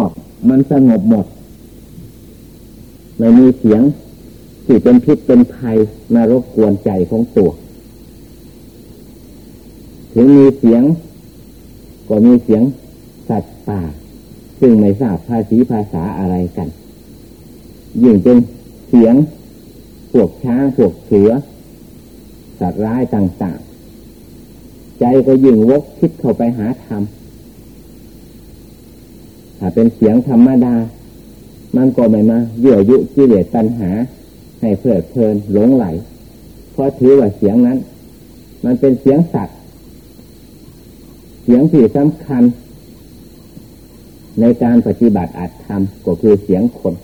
อบมันสงบหมดไม่มีเสียงที่เป็นพิษเป็นภัยมารบกวนใจของตัว ถึงมีเสียง ก็มีเสียงสัตว์ป่า ซึ่งไม่ทราบภาษีภาษาอะไรกัน ยิ่งเป็นเสียงพวกช้างพวกเสือ สัตว์ร้ายต่างๆ ใจก็ยิ่งวกคิดเข้าไปหาธรรม ถ้าเป็นเสียงธรรมดา มันก็ไม่มาเยื่อยุกิเลสตัณหา ให้เพลิดเพลินหลงไหล เพราะถือว่าเสียงนั้น มันเป็นเสียงสัตว์เสียงที่สำคัญ ในการปฏิบัติอาจทำก็คือเสียงคน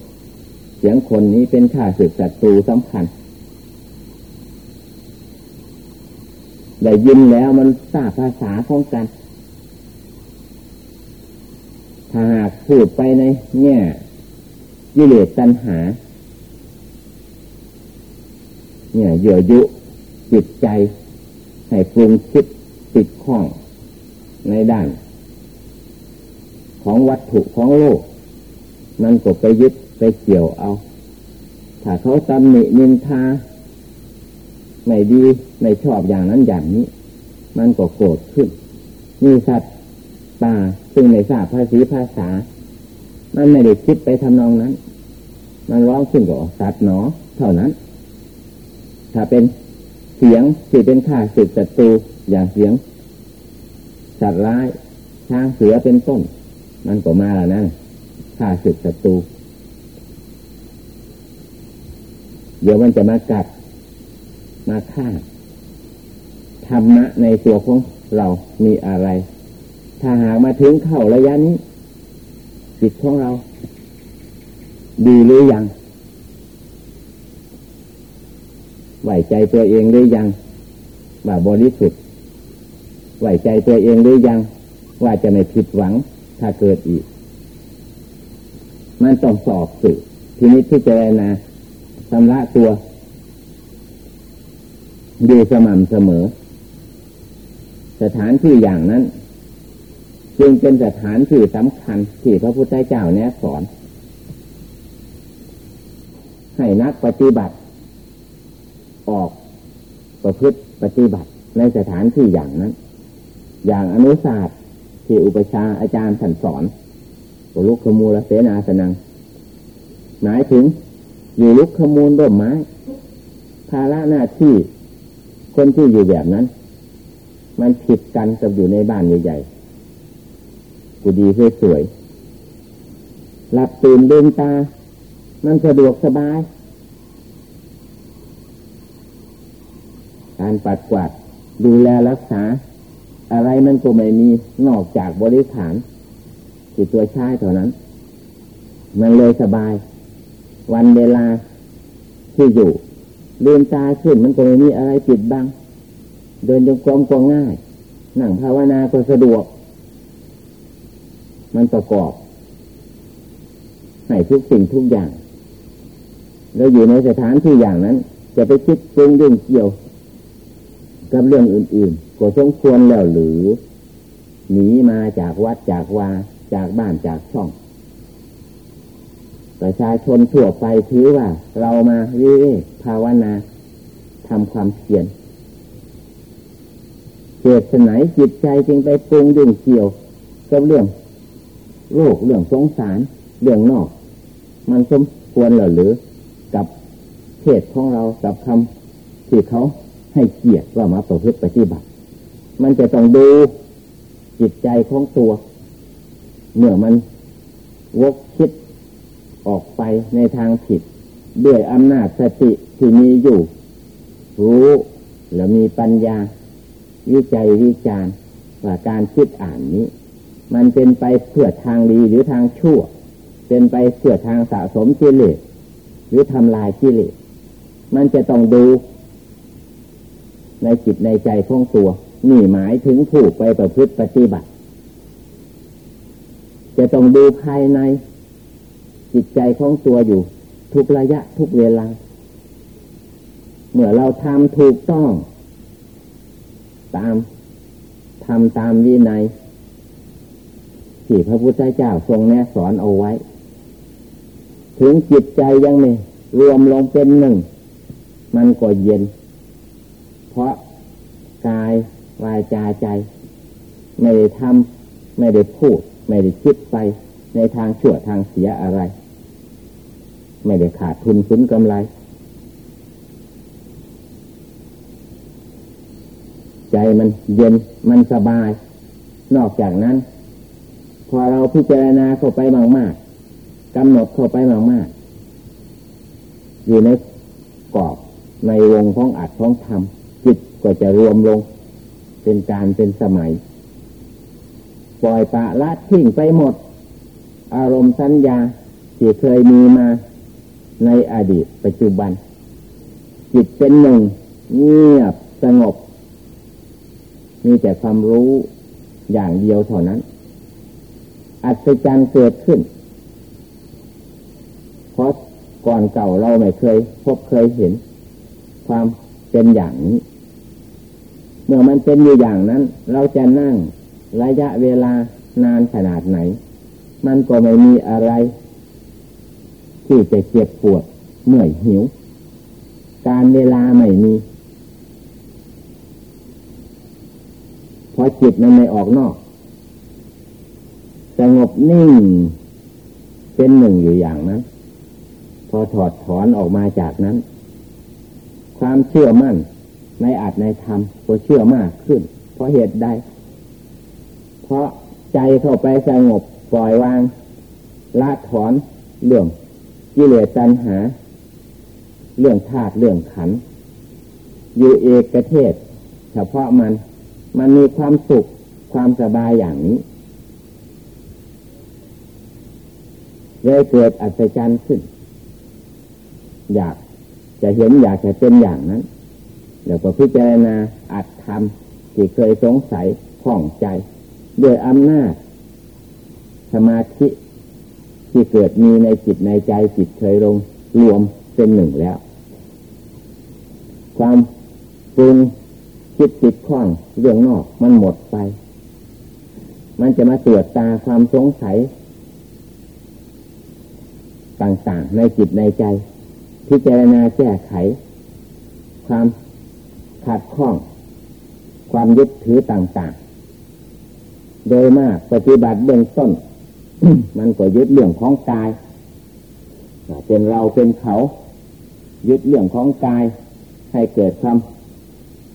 เสียงคนนี้เป็นข้าศึกศัตรูสำคัญได้ยินแล้วมันทราบภาษาของกัน ถ้าหากพูดไปในแง่ยิเลสตัณหา เนี่ยเยื่อยุจิตใจ ให้ปรุงคิดติดข้องในด้าน ของวัตถุของโลก นั่นก็ไปยึดไปเกี่ยวเอา ถ้าเขาตำหนินินทาไม่ดี ไม่ชอบอย่างนั้นอย่างนี้ มันก็โกรธขึ้น มีสัตว์ ป่าซึ่งไม่ทราบภาษีภาษา มันไม่ได้คิดไปทำนองนั้น มันร้องขึ้นก็สัตว์หนอ เท่านั้น ถ้าเป็นเสียงที่เป็นข่าศึกศัตรูอย่างเสียง สัตว์ร้ายช้างเสือเป็นต้น มันก็มาแล้วนะข่าศึกศัตรูเดี๋ยวมันจะมากัดมาฆ่าธรรมะในตัวของเรามีอะไร ถ้าหากมาถึงเข้าระยะนี้จิตของเรา ดีหรือยังไหวใจตัวเองหรือยังว่าบริสุทธิ์ไหวใจตัวเองหรือยัง ว่าจะไม่ผิดหวัง ถ้าเกิดอีก มันต้องสอบสื่อทีนี้ที่เจรณาชำระตัวอยู่สม่ำเสมอ สถานที่อย่างนั้น จึงเป็นสถานที่สำคัญที่พระพุทธเจ้าแนะสอน ให้นักปฏิบัติ ออกประพฤติปฏิบัติในสถานที่อย่างนั้น อย่างอนุศาสตร์ที่อุปชาอาจารย์สั่นสอนตัวลุกขมูลเสนาสนัง หมายถึง อยู่ลุกขมูลร่มไม้ ภาระหน้าที่คนที่อยู่แบบนั้น มันผิดกันกับอยู่ในบ้านใหญ่ๆ กูดีสวยๆหลับตื่นเดินตา มันสะดวกสบาย การปัดกวาดดูแลรักษา อะไรมันก็ไม่มีนอกจากบริฐานที่ตัวชายเท่านั้น มันเลยสบาย วันเวลาที่อยู่เลืมตาขึ้นมันก็ไม่มีอะไรปิดบัง เดินจงกรมก็ง่าย นั่งภาวนาก็สะดวก มันประกอบให้ทุกสิ่งทุกอย่างเราอยู่ในสถานที่อย่างนั้น จะไปคิดปรุงยุ่งเกี่ยว กับเรื่องอื่น ๆ ก็สมควรแล้วหรือหนีมาจากวัดจากวาจากบ้านจากช่อง ประชาชนทั่วไปถือว่า เรามาวิภาวนาทำความเพียรเหตุไหนจิตใจจึงไปปรุงยุ่งเกี่ยวกับเรื่อง โลกเรื่องสงสารเรื่องนอก มันสมควรหรือกับเหตุของเรากับคำที่เขาให้เกียรติว่ามาประพฤติปฏิบัติ มันจะต้องดูจิตใจของตัวเมื่อมันวกคิดออกไปในทางผิด ด้วยอำนาจสติที่มีอยู่ รู้และมีปัญญา วิจัยวิจารณ์ว่าการคิดอ่านนี้ มันเป็นไปเพื่อทางดีหรือทางชั่ว เป็นไปเพื่อทางสะสมกิเลสหรือทำลายกิเลสมันจะต้องดู ในจิตในใจของตัว นี่หมายถึงผู้ไปประพฤติปฏิบัติ จะต้องดูภายในจิตใจของตัวอยู่ ทุกระยะทุกเวลา เมื่อเราทำถูกต้อง ตามทำตามวินัย ที่พระพุทธเจ้าทรงแนะสอนเอาไว้ ถึงจิตใจยังไม่รวมลงเป็นหนึ่ง มันก็เย็น เพราะกายวายจาใจ ไม่ได้ทำไม่ได้พูด ไม่ได้คิดไปในทางชั่วทางเสียอะไร ไม่ได้ขาดทุนสุนกำไร ใจมันเย็นมันสบาย นอกจากนั้น พอเราพิจารณาเข้าไปมากๆกำหนดเข้าไปมากๆอยู่ในกรอบในวงของอัดของธรรมจิตก็จะรวมลง เป็นการเป็นสมัย ปล่อยปะละทิ้งไปหมด อารมณ์สัญญาที่เคยมีมาในอดีตปัจจุบัน จิตเป็นหนึ่ง เงียบสงบ มีแต่ความรู้อย่างเดียวเท่านั้น อัศจรรย์เกิดขึ้น เพราะก่อนเก่าเราไม่เคย พบเคยเห็น ความเป็นอย่างนี้ เมื่อมันเป็นอยู่อย่างนั้น เราจะนั่งระยะเวลานานขนาดไหน มันก็ไม่มีอะไร ที่จะเจ็บปวดเมื่อยหิว การเวลาไม่มีพอจิตมันไม่ออกนอก สงบนิ่ง เป็นหนึ่งอยู่อย่างนั้น พอถอดถอนออกมาจากนั้น ความเชื่อมั่นในอาจในธรรมก็เชื่อมากขึ้น เพราะเหตุใด เพราะใจเข้าไปสงบปล่อยวางละถอนเรื่องกิเลสตัณหา เรื่องธาตุเรื่องขัน อยู่เอกเทศ เฉพาะมัน มันมีความสุขความสบายอย่างนี้ เลยเกิดอัศจรรย์ขึ้น อยากจะเห็นอยากจะเป็นอย่างนั้นเดี๋ยวก็พิจารณาอัดทำที่เคยสงสัยข้องใจ ด้วยอำนาจ สมาธิที่เกิดมีในจิตในใจจิตเคยลงรวมเป็นหนึ่งแล้ว ความปรุงคิดติดข้องเรื่องนอกมันหมดไป มันจะมาตรวจตาความสงสัย ต่างๆ ในจิตในใจ พิจารณาแก้ไข ความขัดข้อง ความยึดถือต่างๆ โดยมากปฏิบัติเบื้องต้น มันก็ยึดเรื่องของกายเป็นเราเป็นเขา ยึดเรื่องของกาย ให้เกิดความ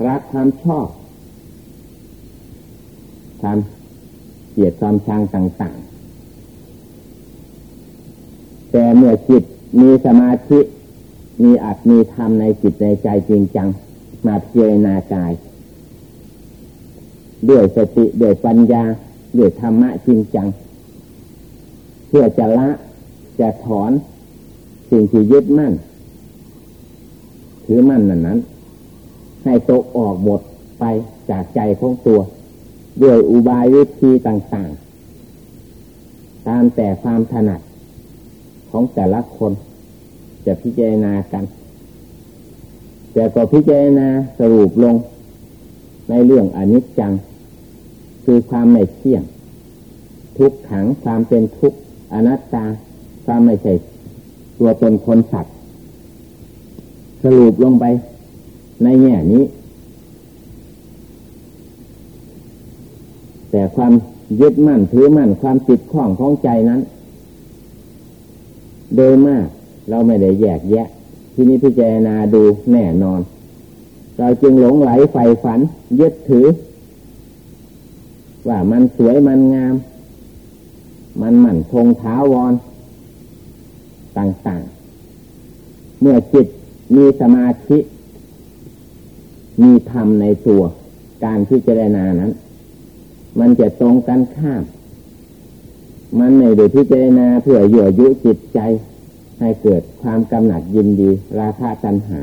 รักความชอบความเกลียดความชังต่างๆ แต่เมื่อจิตมีสมาธิ มีอัตมีธรรมในจิตในใจจริงจัง มาเพียรนากาย ด้วยสติด้วยปัญญา ด้วยธรรมะจริงจัง เพื่อจะละจะถอนสิ่งที่ยึดมั่นถือมั่นนั้นนั้น ให้ตกออกหมดไปจากใจของตัว ด้วยอุบายวิธีต่างๆ ตามแต่ความถนัด ของแต่ละคน จะพิจารณากัน แต่ก็พิจารณาสรุปลงในเรื่องอนิจจัง คือความไม่เที่ยง ทุกขังความเป็นทุกข์อนัตตา ความไม่ใช่ตัวตนคนสัตว์สรุปลงไปในแง่นี้ แต่ความยึดมั่นถือมั่นความติดข้องของใจนั้น โดยมาก เราไม่ได้แยกแยะ ที่นี้พิจารณาดูแน่นอน เราจึงหลงไหลใฝ่ฝัน ยึดถือ ว่ามันสวยมันงาม มันหมั่นคงท้าวร ต่างๆ เมื่อจิตมีสมาธิ มีธรรมในตัว การพิจารณานั้น มันจะตรงกันข้าม มันไม่ได้พิจารณาเพื่อยั่วยุจิตใจ ให้เกิดความกำหนัดยินดี ราคะตัณหา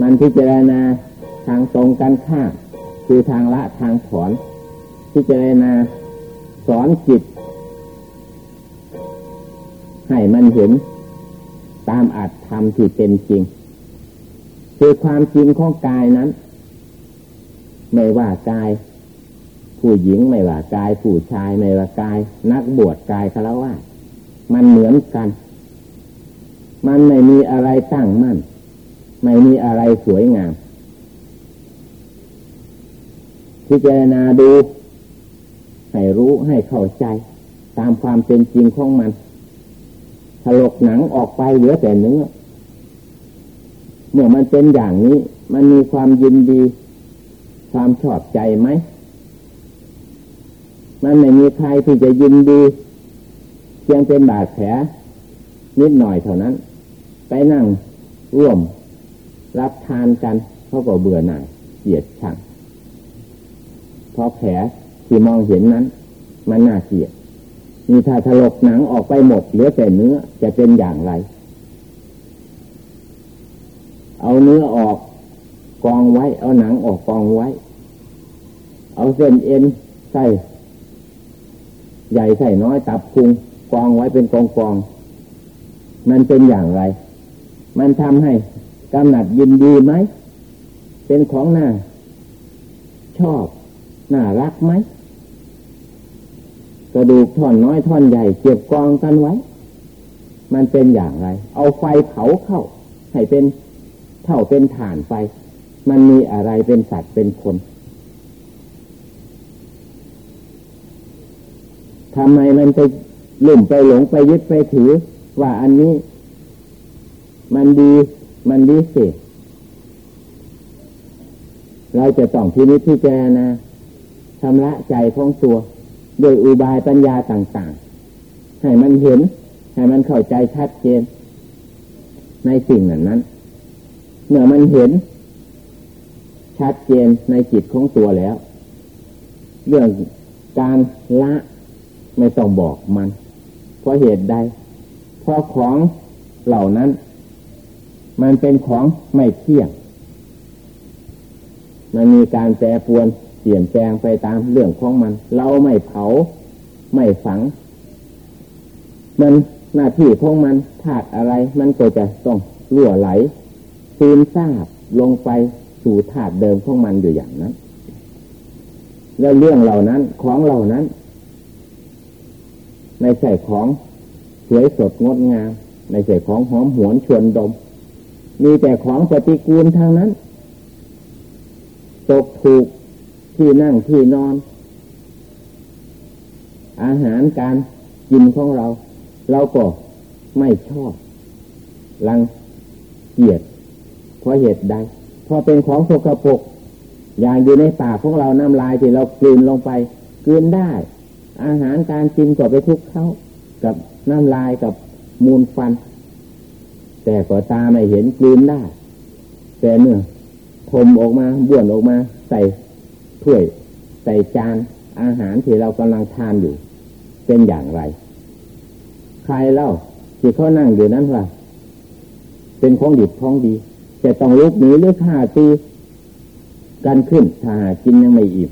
มันพิจารณาทางตรงกันข้ามคือทางละทางถอน พิจารณาสอนจิต ให้มันเห็นตามอัตธรรมที่เป็นจริง คือความจริงของกายนั้น ไม่ว่ากาย ผู้หญิงไม่ว่ากาย ผู้ชายไม่ว่ากาย นักบวชกายคารวะมันเหมือนกัน มันไม่มีอะไรตั้งมั่น ไม่มีอะไรสวยงามพิจารณาดูให้รู้ให้เข้าใจ ตามความเป็นจริงของมันถลกหนังออกไปเหลือแต่เนื้อเมื่อมันเป็นอย่างนี้ มันมีความยินดี ความชอบใจไหม มันไม่มีใครที่จะยินดีเพียงเป็นบาดแผลนิดหน่อยเท่านั้น ไปนั่งร่วม รับทานกันเขาก็เบื่อหน่ายเกลียดชังเพราะแผลที่มองเห็นนั้น มันน่าเกลียดมีถ้าถลกหนังออกไปหมดเหลือแต่เนื้อจะเป็นอย่างไร เอาเนื้อออกกองไว้ เอาหนังออกกองไว้ เอาเส้นเอ็นใส่ ใหญ่ใส่น้อยตับพุงกองไว้เป็นกองกอง มันเป็นอย่างไร มันทำให้กำหนัดยินดีไหม เป็นของหน้า ชอบน่ารักไหมกระดูกท่อนน้อยท่อนใหญ่เก็บกองกันไว้ มันเป็นอย่างไร เอาไฟเผาเข้า ให้เป็นเท่าเป็นฐานไฟ มันมีอะไรเป็นสัตว์เป็นคน ทำไมมันไปลุ่มไปหลงไปยึดไปถือ ว่าอันนี้ มันดีมันดีเสิเราจะต้องที่นี้ที่แจนะชำระใจของตัว โดยอุบายปัญญาต่าง ๆ ให้มันเห็น ให้มันเข้าใจชัดเจน ในสิ่งนั้นนั้น เมื่อมันเห็น ชัดเจนในจิตของตัวแล้ว เรื่องการละ ไม่ต้องบอกมัน เพราะเหตุใด เพราะของเหล่านั้น มันเป็นของไม่เที่ยง มันมีการแปรปวนเปลี่ยนแปลงไปตามเรื่องของมัน เราไม่เผา ไม่ฝัง มันหน้าที่ของมันธาตุอะไร มันก็จะต้องรั่วไหลซึมซาบลงไปสู่ธาตุเดิมของมันอยู่อย่างนั้น แล้วเรื่องเหล่านั้นของเหล่านั้น ในใส่ของสวยสดงดงามในใส่ของหอมหวนชวนดม มีแต่ของปฏิกูลทางนั้น ตกถูกที่นั่งที่นอน อาหารการกินของเรา เราก็ไม่ชอบรังเกียดเพราะเหตุใดพอเป็นของสกปรกอย่างอยู่ในปากของเราน้ำลายที่เรากลืนลงไปกลืนได้ อาหารการกินก็ไปทุกเขากับน้ำลายกับมูลฟัน แต่ก็ตาไม่เห็นกลืนได้ แต่เมื่อทมออกมาบ้วนออกมา ใส่ถ้วย ใส่จาน อาหารที่เรากำลังทานอยู่ เป็นอย่างไร ใครเล่าที่เขานั่งอยู่นั้นว่า เป็นของดิบของดีจะต้องลุกหนีหรือฆ่าตีกันขึ้นถ้ากินยังไม่อิ่ม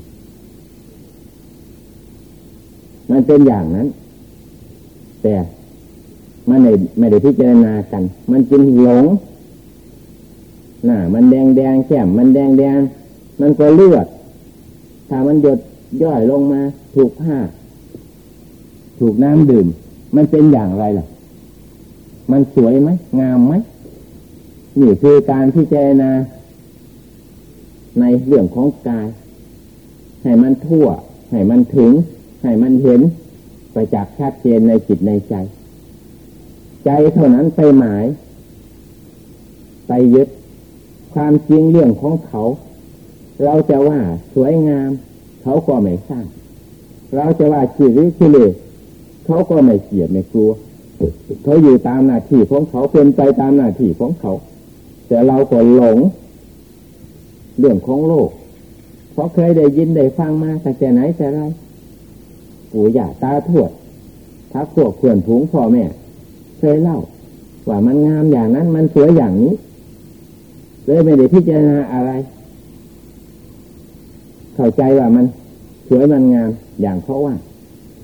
มันเป็นอย่างนั้น แต่มันไม่ไม่ได้พิจารณากัน มันจึงหลงหน้ามันแดงแดงแก้มมันแดงแดงมันก็เลือด ถ้ามันหยดย่อยลงมา ถูกผ้า ถูกน้ำดื่ม มันเป็นอย่างไรล่ะ มันสวยไหมงามไหมนี่คือการพิจารณาในเรื่องของกาย ให้มันทั่ว ให้มันถึง ให้มันเห็นไปจากชัดเจนในจิตในใจ ใจเท่านั้นไปหมาย ไปยึดความจริงเรื่องของเขา เราจะว่าสวยงาม เขาก็ไม่สร้าง เราจะว่าขีริขีเลเขาก็ไม่เกลียดไม่กลัวเขาอยู่ตามหน้าที่ของเขาเป็นไปตามหน้าที่ของเขา แต่เราก็หลง เรื่องของโลกเพราะเคยได้ยินได้ฟังมาแต่ไหนแต่ไร ปู่ย่าตาทวดทักพวกเพื่อนผูงพ่อแม่เคยเล่า ว่ามันงามอย่างนั้นมันสวยอย่างนี้ เลยไม่ได้พิจารณาอะไร เข้าใจว่ามันสวยมันงามอย่างเพราะว่า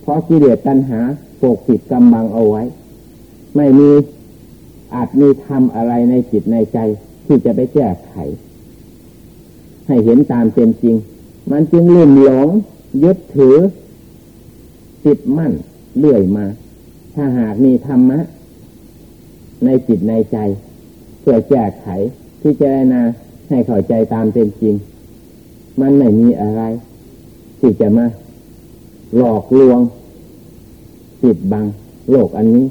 เพราะกิเลสตัณหาปกปิดกำบังเอาไว้ ไม่มีอาจมีทำอะไรในจิตในใจ ที่จะไปแก้ไข ให้เห็นตามเป็นจริง มันจึงลื่นหลงยึดถือ จิตมั่นเลื่อยมา ถ้าหากมีธรรมะ ในจิตในใจเพื่อแก้ไขที่เจรณาให้เข้าใจตามเป็นจริง มันไม่มีอะไร ที่จะมา หลอกลวงปิดบัง โลกอันนี้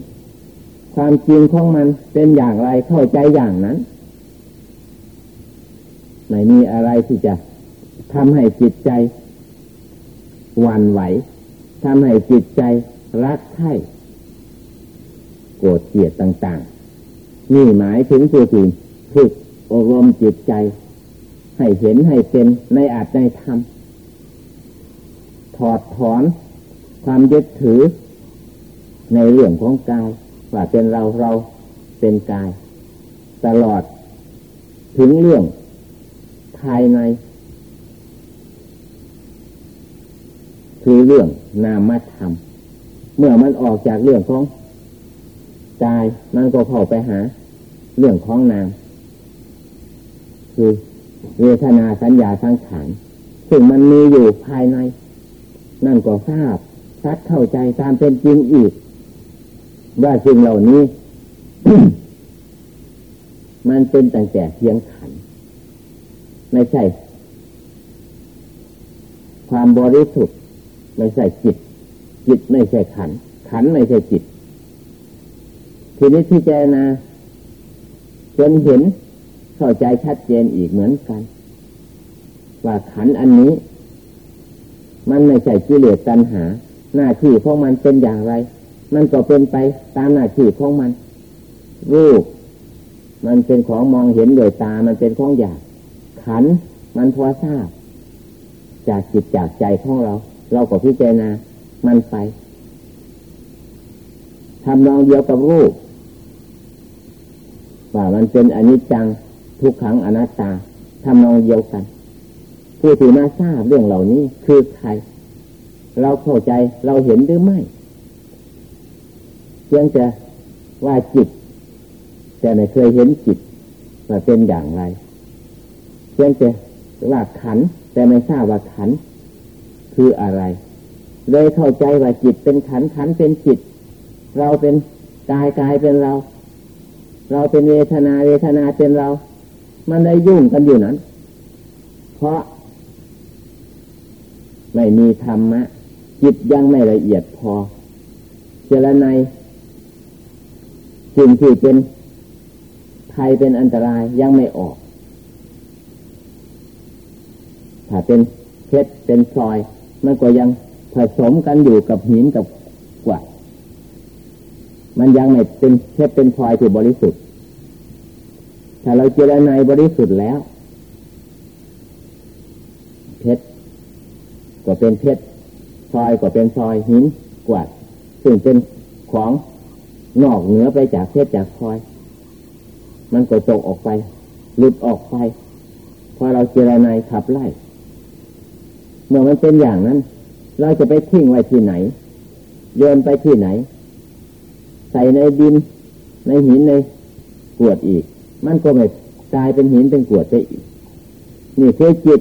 ความจริงของมันเป็นอย่างไรเข้าใจอย่างนั้นไม่มีอะไรที่จะทำให้จิตใจหวั่นไหว ทำให้จิตใจรักใคร่โกรธเกลียดต่าง ๆ นี่หมายถึงผู้ที่ฝึกอบรมจิตใจ ให้เห็นให้เป็นในอาจในธรรมถอดถอนความยึดถือ ในเรื่องของกายว่าเป็นเราเราเป็นกาย ตลอดถึงเรื่องภายใน คือเรื่องนามธรรม เมื่อมันออกจากเรื่องของกายมันก็เข้าไปหา เรื่องของนาม คือเวทนาสัญญาสังขารซึ่งมันมีอยู่ภายใน นั่นก็ทราบชัดเข้าใจตามเป็นจริงอีก ว่าสิ่งเหล่านี้ มันเป็นแต่แต่เพียงขัน ไม่ใช่ ความบริสุทธิ์ ไม่ใช่จิต จิตไม่ใช่ขัน ขันไม่ใช่จิต ทีนี้ที่เจนาจนเห็นเข้าใจชัดเจนอีกเหมือนกัน ว่าขันอันนี้ มันไม่ใช่กิเลสตัณหา หน้าที่ของมันเป็นอย่างไร มันก็เป็นไปตามหน้าที่ของมัน รูป มันเป็นของมองเห็นโดยตามันเป็นของอยากขันมันพอทราบ จากจิตจากใจของเรา เราก็พิจารณามันไปทำนองเดียวกับรูปว่ามันเป็นอนิจจังทุกขังอนัตตาทำนองเดียวกัน ผู้ที่มาทราบเรื่องเหล่านี้คือใคร เราเข้าใจเราเห็นหรือไม่เพียงจะว่าจิต แต่ไม่เคยเห็นจิตว่าเป็นอย่างไรเพียงจะว่าขัน แต่ไม่ทราบว่าขัน คืออะไร เลยเข้าใจว่าจิตเป็นขันขันเป็นจิต เราเป็นกายกายเป็นเรา เราเป็นเวทนาเวทนาเป็นเรา มันได้ยุ่งกันอยู่นั้น เพราะ ไม่มีธรรมะ จิตยังไม่ละเอียดพอเจรในสิ่งที่เป็นภัยเป็นอันตรายยังไม่ออก ถ้าเป็นเพชรเป็นซอย มันก็ยังผสมกันอยู่กับหินกับกวาดมันยังไม่เป็นเพชรเป็นพลอยที่บริสุทธิ์ ถ้าเราเจริญในบริสุทธิ์แล้ว เพชรก็เป็นเพชรพลอยก็เป็นพลอยหินกวาดซึ่งเป็นของนอกเหนือไปจากเพชรจากพลอย มันก็ตกออกไปหลุดออกไปพอเราเจริญในขับไล่ เมื่อมันเป็นอย่างนั้น เราจะไปทิ้งไว้ที่ไหนโยนไปที่ไหน ใส่ในดิน ในหินในกวดอีก มันก็ไม่กลายเป็นหินเป็นกวดไปอีก นี่คือจิต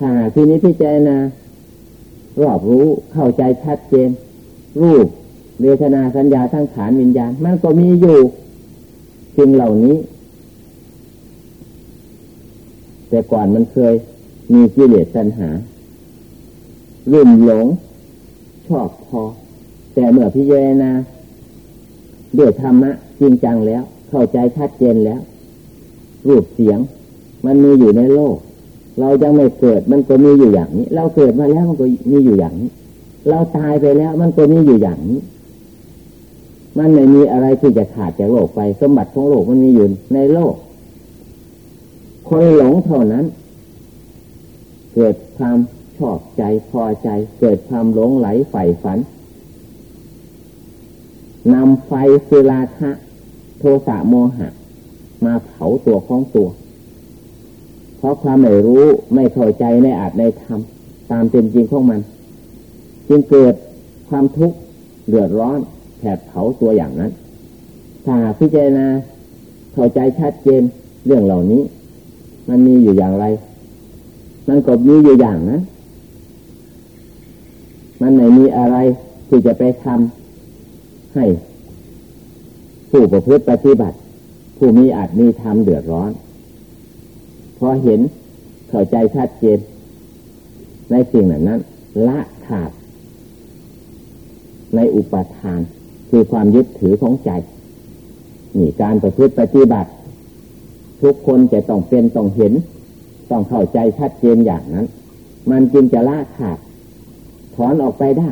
ถ้าที่นี้พิจารณารอบรู้เข้าใจชัดเจน รูปเวทนาสัญญาทั้งขานวิญญาณ มันก็มีอยู่สิ่งเหล่านี้ แต่ก่อนมันเคยมีกิเลสตัณหา รุ่มหลง ชอบพอ แต่เมื่อพิจารณาด้วยธรรมะจริงจังแล้ว เข้าใจชัดเจนแล้ว รูปเสียง มันมีอยู่ในโลก เรายังไม่เกิดมันก็มีอยู่อย่างนี้ เราเกิดมาแล้วมันก็มีอยู่อย่างนี้ เราตายไปแล้วมันก็มีอยู่อย่างนี้ มันไม่มีอะไรที่จะขาดจากโลกไป สมบัติของโลกมันมีอยู่ในโลก คนหลงเท่านั้น เกิดความ ชอบใจพอใจ เกิดความหลงไหลใฝ่ฝันนำไฟคือราคะโทสะโมหะ มาเผาตัวของตัว เพราะความไม่รู้ไม่เข้าใจในอาจในธรรมตามเป็นจริงของมัน จึงเกิดความทุกข์เดือดร้อนแผดเผาตัวอย่างนั้น ถ้าพิจารณาเข้าใจชัดเจนเรื่องเหล่านี้ มันมีอยู่อย่างไร มันก็มีอยู่อย่างนะ มันไม่มีอะไรที่จะไปทำให้ผู้ประพฤติปฏิบัติ ผู้มีอาจมีธรรมเดือดร้อน พอเห็นเข้าใจชัดเจน ในสิ่งนั้นนั้น ละขาด ในอุปทานคือความยึดถือของใจนี่การประพฤติปฏิบัติ ทุกคนจะต้องเป็นต้องเห็น ต้องเข้าใจชัดเจนอย่างนั้น มันจึงจะละขาด ถอนออกไปได้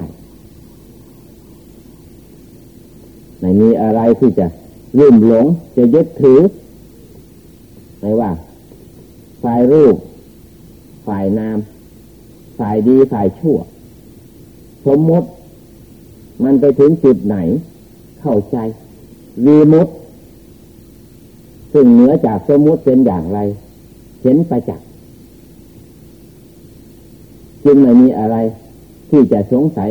ไม่มีอะไรที่จะลุ่มหลง จะยึดถือไม่ว่า ฝ่ายรูป ฝ่ายนาม ฝ่ายดีฝ่ายชั่ว สมมติ มันไปถึงจุดไหน เข้าใจวีมุตซึ่งเหนือจากสมมติเป็นอย่างไร เห็นประจักษ์จึงไม่มีอะไร ที่จะสงสัย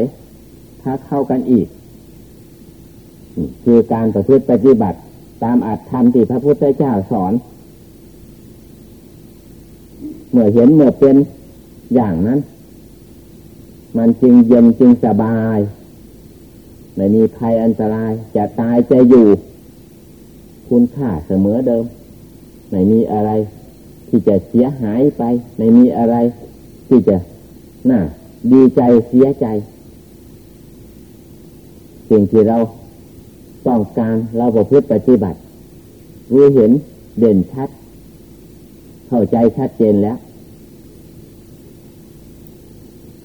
ถ้าเข้ากันอีก คือการประพฤติปฏิบัติตามอัตธรรมที่พระพุทธเจ้าสอน เมื่อเห็นเมื่อเป็นอย่างนั้น มันจึงเย็นจึงสบายไม่มีภัยอันตรายจะตายจะอยู่ คุณค่าเสมอเดิม ไม่มีอะไรที่จะเสียหายไป ไม่มีอะไรที่จะน่า ดีใจเสียใจ สิ่งที่เราต้องการเราประพฤติปฏิบัติรู้เห็นเด่นชัด เข้าใจชัดเจนแล้ว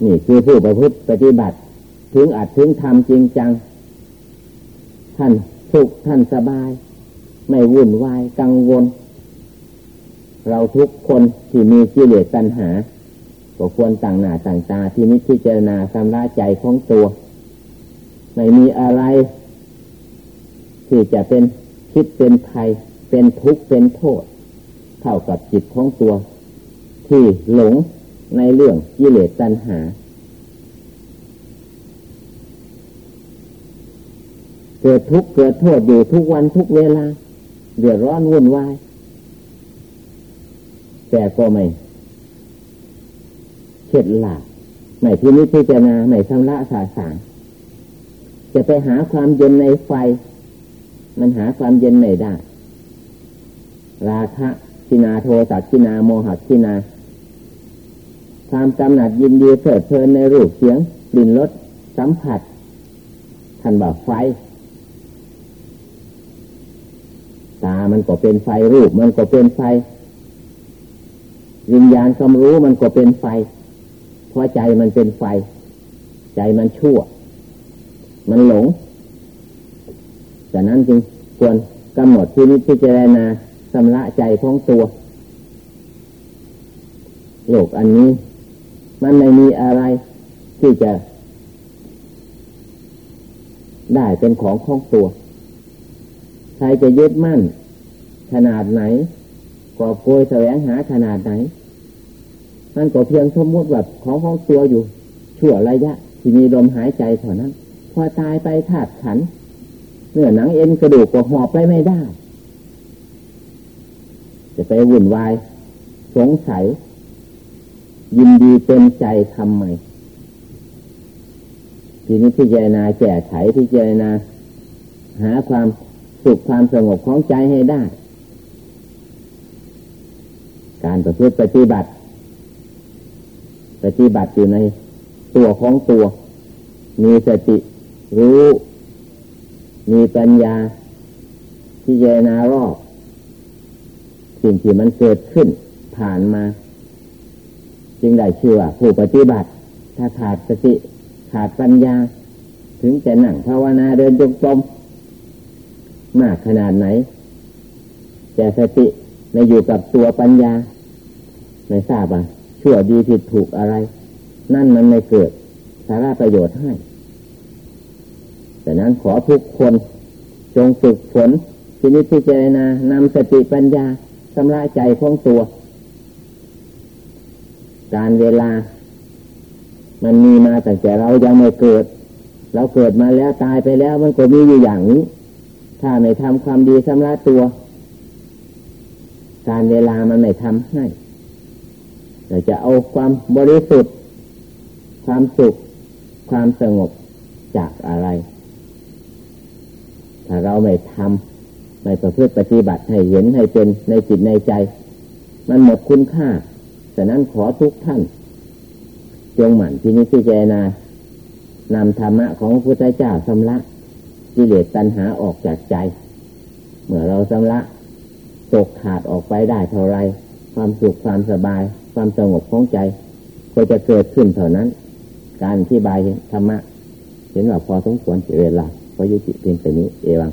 นี่คือผู้ประพฤติปฏิบัติ ถึงอัดถึงทำจริงจัง ท่านสุขท่านสบาย ไม่วุ่นวายกังวล เราทุกคนที่มีกิเลสตัณหา ก็ควรต่างหน้าต่างตาที่นิพพิจารณาสำระใจของตัว ไม่มีอะไร ที่จะเป็นคิดเป็นภัยเป็นทุกข์เป็นโทษ เท่ากับจิตของตัว ที่หลงในเรื่องกิเลสตัณหา เกิดทุกข์เกิดโทษอยู่ทุกวันทุกเวลาเดือดร้อนวุ่นวายแต่ก็ไม่ เข็ดหลาบไม่ที่นิพพิจารณาไม่ชำระสาสางจะไปหาความเย็นในไฟ มันหาความเย็นไม่ได้ ราคะกินาโทสักินาโมหกินา ความกำหนัดยินดีเพิดเพลินในรูปเสียงกลิ่นรสสัมผัสท่านบอกไฟ ตามันก็เป็นไฟรูป มันก็เป็นไฟ วิญญาณความรู้มันก็เป็นไฟ เพราะใจมันเป็นไฟ ใจมันชั่ว มันหลงดังนั้นจึงควรกำหนดที่นิพพิจารณาสำละใจของตัวโลกอันนี้ มันไม่มีอะไรที่จะ ได้เป็นของของตัว ใครจะยึดมั่น ขนาดไหนก่อโกยแสวงหาขนาดไหน มันก็เพียงสมมติแบบของของตัวอยู่ชั่วระยะ ที่มีลมหายใจเท่านั้น พอตายไปธาตุขันเนื้อหนังเอ็นกระดูกก็หอบไปไม่ได้ จะไปวุ่นวาย สงสัย ยินดีเต็มใจทำไมทีนี้พิจารณาแก้ไขพิจารณาหาความสุขความสงบของใจให้ได้ การประพฤติปฏิบัติ ปฏิบัติอยู่ในตัวของตัว มีสติรู้ มีปัญญาที่เจนารอบสิ่งที่มันเกิดขึ้นผ่านมา จึงได้ชื่อว่าผู้ปฏิบัติ ถ้าขาดสติขาดปัญญา ถึงจะนั่งภาวนาเดินจงกรมมากขนาดไหน แต่สติไม่อยู่กับตัวปัญญา ไม่ทราบอะ ชั่วดีผิดถูกอะไร นั่นมันไม่เกิดสาระประโยชน์ให้แต่นั้นขอทุกคนจงฝึกฝนทีนี้พิจารณานำสติปัญญาชำระใจของตัว การเวลา มันมีมาแต่แต่เรายังไม่เกิด เราเกิดมาแล้วตายไปแล้วมันก็มีอยู่อย่างนี้ ถ้าไม่ทำความดีชำระตัว การเวลามันไม่ทำให้ จะเอาความบริสุทธิ์ ความสุข ความสงบจากอะไร ถ้าเราไม่ทำไม่ประพฤติปฏิบัติให้เห็นให้เป็นในจิตในใจ มันหมดคุณค่าฉะนั้นขอทุกท่าน จงหมั่นที่นี้ที่เจนานำธรรมะของพระพุทธเจ้าสำละกิเลสตัณหาออกจากใจ เมื่อเราสำละตกขาดออกไปได้เท่าไร ความสุขความสบาย ความสงบของใจก็จะเกิดขึ้นเท่านั้น การอธิบายธรรมะเห็นว่าพอสมควรเวลาพอยุติเพียงแต่นี้เอวัง